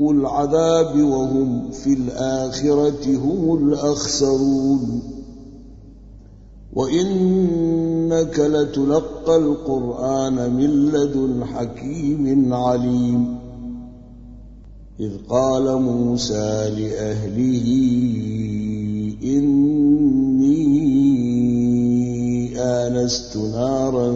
العذاب وهم في الآخرة هم الأخسرون. وإنك لتلقى القرآن من لدن حكيم عليم. إذ قال موسى لأهله إني آنست نارا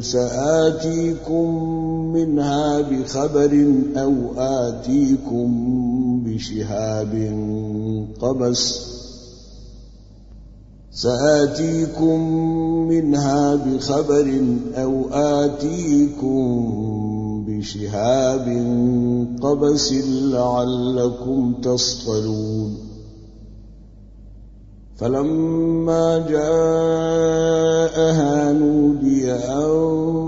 سآتيكم منها بخبر أو آتيكم بشهاب قبس سآتيكم منها بخبر أو آتيكم بشهاب قبس لعلكم تصطلون. فلما جاءها نودي أن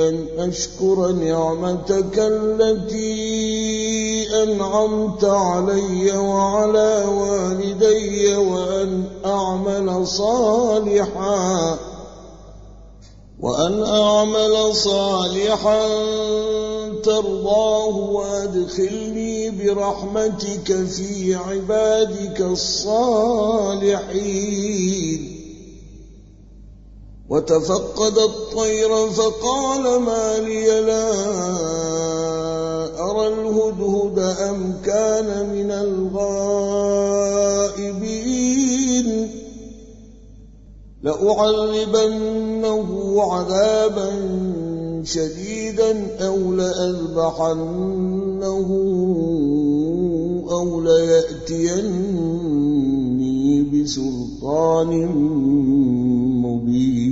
أن أشكر نعمتك التي أنعمت علي وعلى والدي وأن أعمل صالحا وأن أعمل صالحا ترضاه وأدخلني برحمتك في عبادك الصالحين. وتفقد الطير فقال ما لي لا أرى الهدهد أم كان من الغائبين. لأعذبنه عذابا شديدا أو لأذبحنه أو ليأتيني بسلطان مبين.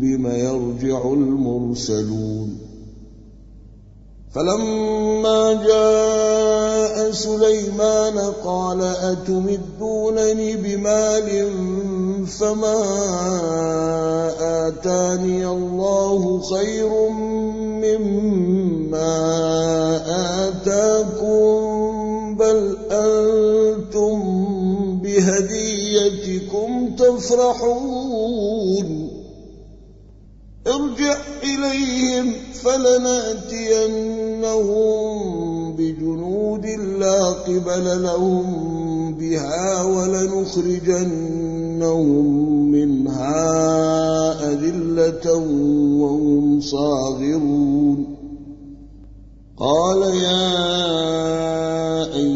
بم يرجع المرسلون. فلما جاء سليمان قال أتمدونني بمال فما آتاني الله خير مما آتاكم بل أنتم بهديتكم تفرحون. ارجع إليهم فلنأتينهم بجنود لا قبل لهم بها ولنخرجنهم منها أذلة وهم صاغرون. قال يا أيها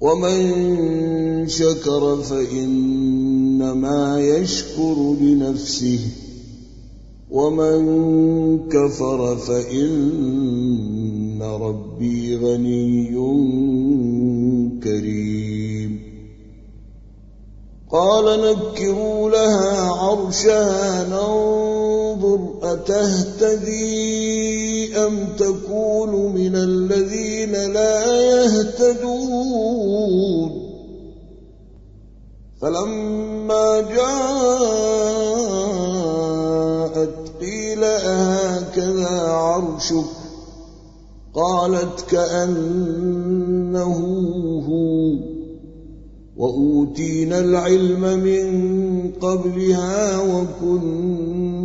ومن شكر فإنما يشكر لنفسه ومن كفر فإن ربي غني كريم. قال نكروا لها عرشها ننظر أتهتدي أم تكون من الذين لا يهتدون؟ فلما جاءت قيل أهكذا عرشك؟ قالت كأنه هو. وأوتينا العلم من قبلها وكنا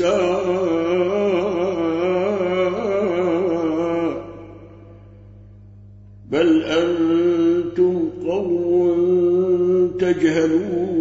النساء بل أنتم قوم تجهلون.